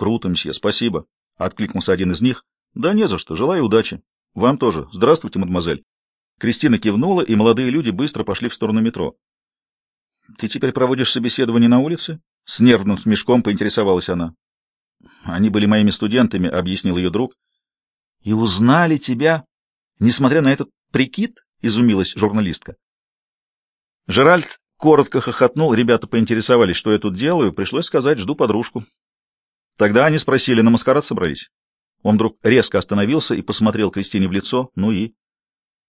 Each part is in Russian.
Круто, мсье, спасибо, — откликнулся один из них. Да не за что, желаю удачи. Вам тоже. Здравствуйте, мадемуазель. Кристина кивнула, и молодые люди быстро пошли в сторону метро. Ты теперь проводишь собеседование на улице? С нервным смешком поинтересовалась она. Они были моими студентами, объяснил ее друг. И узнали тебя, несмотря на этот прикид? Изумилась журналистка. Жеральд коротко хохотнул, ребята поинтересовались, что я тут делаю, пришлось сказать, жду подружку. Тогда они спросили, на маскарад собрались? Он вдруг резко остановился и посмотрел Кристине в лицо. Ну и?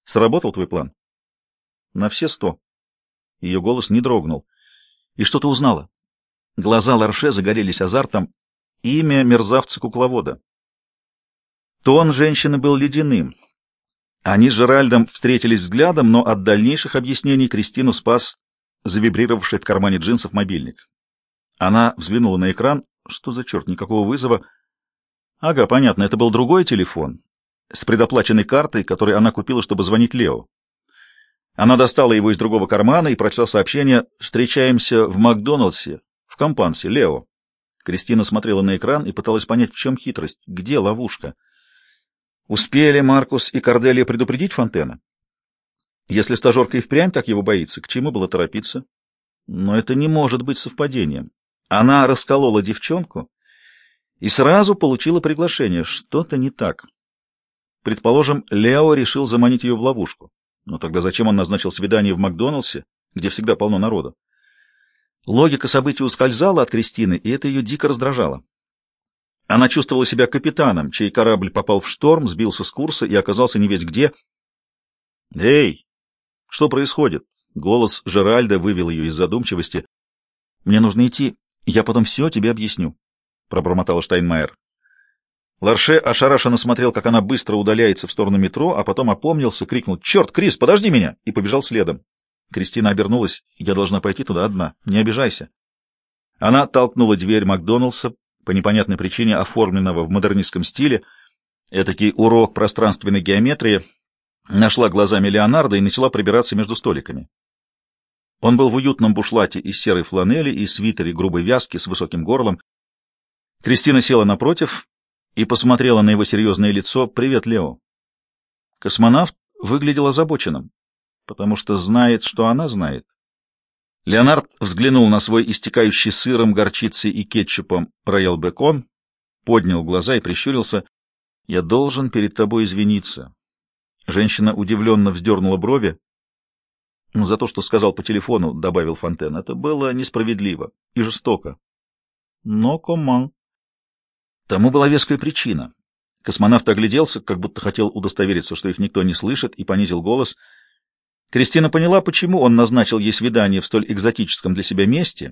Сработал твой план? На все сто. Ее голос не дрогнул. И что ты узнала? Глаза Ларше загорелись азартом. Имя мерзавца-кукловода. Тон женщины был ледяным. Они с Жеральдом встретились взглядом, но от дальнейших объяснений Кристину спас завибрировавший в кармане джинсов мобильник. Она взглянула на экран. Что за черт, никакого вызова. Ага, понятно, это был другой телефон с предоплаченной картой, которую она купила, чтобы звонить Лео. Она достала его из другого кармана и прочла сообщение «Встречаемся в Макдоналдсе, в Компансе, Лео». Кристина смотрела на экран и пыталась понять, в чем хитрость, где ловушка. Успели Маркус и Корделия предупредить Фонтена? Если стажерка и впрямь так его боится, к чему было торопиться? Но это не может быть совпадением. Она расколола девчонку и сразу получила приглашение. Что-то не так. Предположим, Лео решил заманить ее в ловушку. Но тогда зачем он назначил свидание в Макдоналдсе, где всегда полно народа? Логика событий ускользала от Кристины, и это ее дико раздражало. Она чувствовала себя капитаном, чей корабль попал в шторм, сбился с курса и оказался не весь где. «Эй, что происходит?» Голос Жеральда вывел ее из задумчивости. «Мне нужно идти, я потом все тебе объясню», — пробормотал Штайнмайер. Ларше ошарашенно смотрел, как она быстро удаляется в сторону метро, а потом опомнился, крикнул «Черт, Крис, подожди меня!» и побежал следом. Кристина обернулась. «Я должна пойти туда одна. Не обижайся». Она толкнула дверь Макдоналдса, по непонятной причине оформленного в модернистском стиле, этакий урок пространственной геометрии, нашла глазами Леонардо и начала пробираться между столиками. Он был в уютном бушлате из серой фланели и свитере грубой вязки с высоким горлом. Кристина села напротив и посмотрела на его серьезное лицо. «Привет, Лео». Космонавт выглядел озабоченным, потому что знает, что она знает. Леонард взглянул на свой истекающий сыром, горчицей и кетчупом роял бекон, поднял глаза и прищурился. «Я должен перед тобой извиниться». Женщина удивленно вздернула брови. «За то, что сказал по телефону», — добавил Фонтен, — «это было несправедливо и жестоко». «Но коман», Тому была веская причина. Космонавт огляделся, как будто хотел удостовериться, что их никто не слышит, и понизил голос. Кристина поняла, почему он назначил ей свидание в столь экзотическом для себя месте.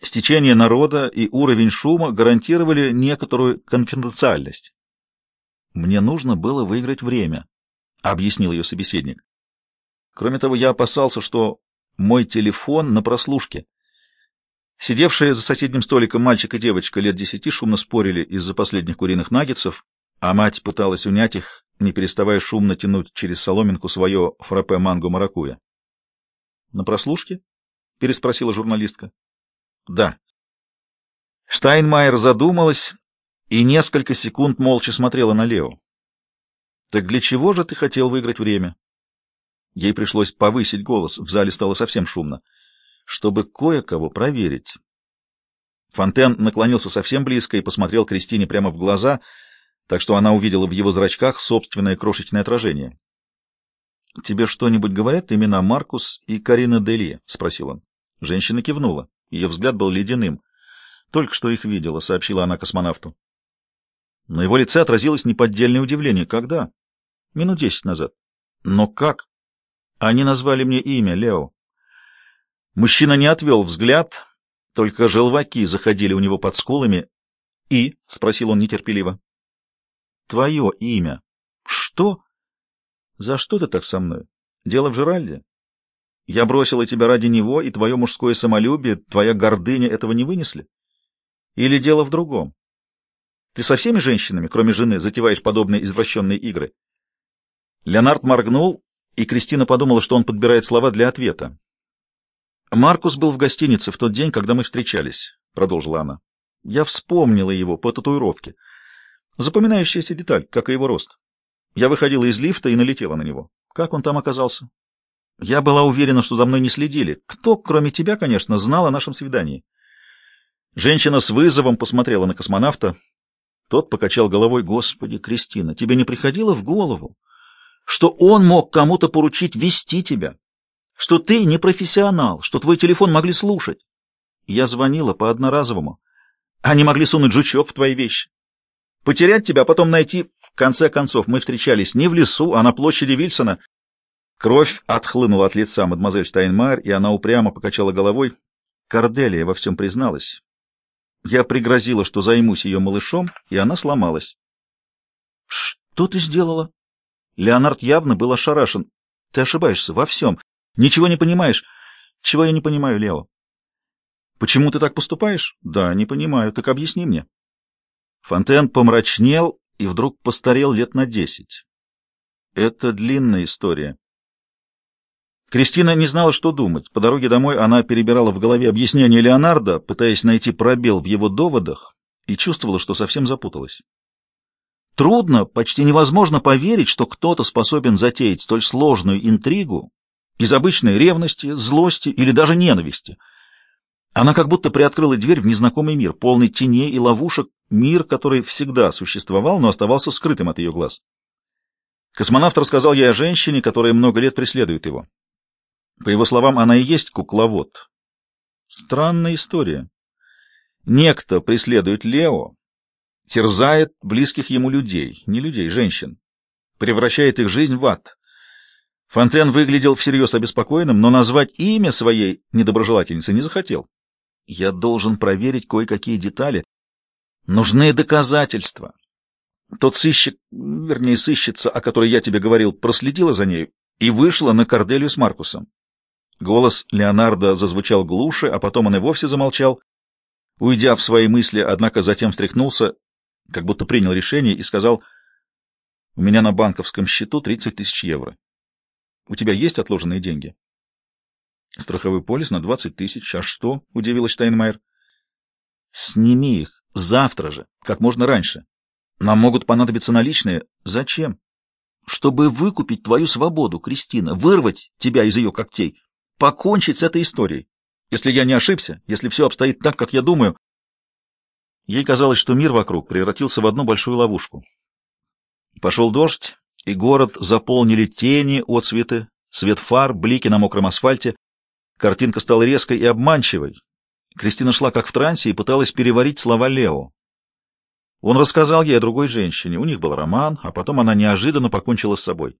Стечение народа и уровень шума гарантировали некоторую конфиденциальность. «Мне нужно было выиграть время», — объяснил ее собеседник. «Кроме того, я опасался, что мой телефон на прослушке. Сидевшие за соседним столиком мальчик и девочка лет десяти шумно спорили из-за последних куриных наггетсов, а мать пыталась унять их, не переставая шумно тянуть через соломинку свое фраппе манго маракуя. «На прослушке?» — переспросила журналистка. «Да». Штайнмайер задумалась и несколько секунд молча смотрела на Лео. «Так для чего же ты хотел выиграть время?» Ей пришлось повысить голос, в зале стало совсем шумно чтобы кое-кого проверить. Фонтен наклонился совсем близко и посмотрел Кристине прямо в глаза, так что она увидела в его зрачках собственное крошечное отражение. — Тебе что-нибудь говорят имена Маркус и Карина Дели? — спросил он. Женщина кивнула. Ее взгляд был ледяным. — Только что их видела, — сообщила она космонавту. На его лице отразилось неподдельное удивление. — Когда? — Минут десять назад. — Но как? — Они назвали мне имя, Лео. Мужчина не отвел взгляд, только желваки заходили у него под скулами. «И?» — спросил он нетерпеливо. «Твое имя». «Что? За что ты так со мной? Дело в Жеральде? Я бросила тебя ради него, и твое мужское самолюбие, твоя гордыня этого не вынесли? Или дело в другом? Ты со всеми женщинами, кроме жены, затеваешь подобные извращенные игры?» Леонард моргнул, и Кристина подумала, что он подбирает слова для ответа. Маркус был в гостинице в тот день, когда мы встречались, продолжила она. Я вспомнила его по татуировке. Запоминающаяся деталь, как и его рост. Я выходила из лифта и налетела на него. Как он там оказался? Я была уверена, что за мной не следили. Кто, кроме тебя, конечно, знал о нашем свидании? Женщина с вызовом посмотрела на космонавта. Тот покачал головой. Господи, Кристина, тебе не приходило в голову, что он мог кому-то поручить вести тебя? Что ты не профессионал, что твой телефон могли слушать? Я звонила по одноразовому. Они могли сунуть жучок в твои вещи. Потерять тебя, а потом найти. В конце концов, мы встречались не в лесу, а на площади Вильсона. Кровь отхлынула от лица мадемуазель Штайнмайер, и она упрямо покачала головой. Корделия во всем призналась. Я пригрозила, что займусь ее малышом, и она сломалась. — Что ты сделала? Леонард явно был ошарашен. — Ты ошибаешься во всем. Ничего не понимаешь. Чего я не понимаю, Лео? — Почему ты так поступаешь? — Да, не понимаю. Так объясни мне. Фонтен помрачнел и вдруг постарел лет на десять. Это длинная история. Кристина не знала, что думать. По дороге домой она перебирала в голове объяснение Леонардо, пытаясь найти пробел в его доводах, и чувствовала, что совсем запуталась. Трудно, почти невозможно поверить, что кто-то способен затеять столь сложную интригу из обычной ревности, злости или даже ненависти — она как будто приоткрыла дверь в незнакомый мир, полный теней и ловушек, мир, который всегда существовал, но оставался скрытым от ее глаз. Космонавт рассказал ей о женщине, которая много лет преследует его. По его словам, она и есть кукловод. Странная история. Некто преследует Лео, терзает близких ему людей, не людей, женщин, превращает их жизнь в ад. Фонтен выглядел всерьез обеспокоенным, но назвать имя своей недоброжелательницы не захотел. Я должен проверить кое-какие детали. Нужны доказательства. Тот сыщик, вернее, сыщица, о которой я тебе говорил, проследила за ней и вышла на Корделию с Маркусом. Голос Леонардо зазвучал глуше, а потом он и вовсе замолчал, уйдя в свои мысли, однако затем встряхнулся, как будто принял решение и сказал, «У меня на банковском счету 30 тысяч евро. У тебя есть отложенные деньги?» Страховой полис на 20 тысяч. А что? — удивилась Штайнмайер. — Сними их. Завтра же. Как можно раньше. Нам могут понадобиться наличные. Зачем? Чтобы выкупить твою свободу, Кристина, вырвать тебя из ее когтей, покончить с этой историей. Если я не ошибся, если все обстоит так, как я думаю... Ей казалось, что мир вокруг превратился в одну большую ловушку. Пошел дождь, и город заполнили тени, отцветы, свет фар, блики на мокром асфальте. Картинка стала резкой и обманчивой. Кристина шла как в трансе и пыталась переварить слова Лео. Он рассказал ей о другой женщине. У них был роман, а потом она неожиданно покончила с собой.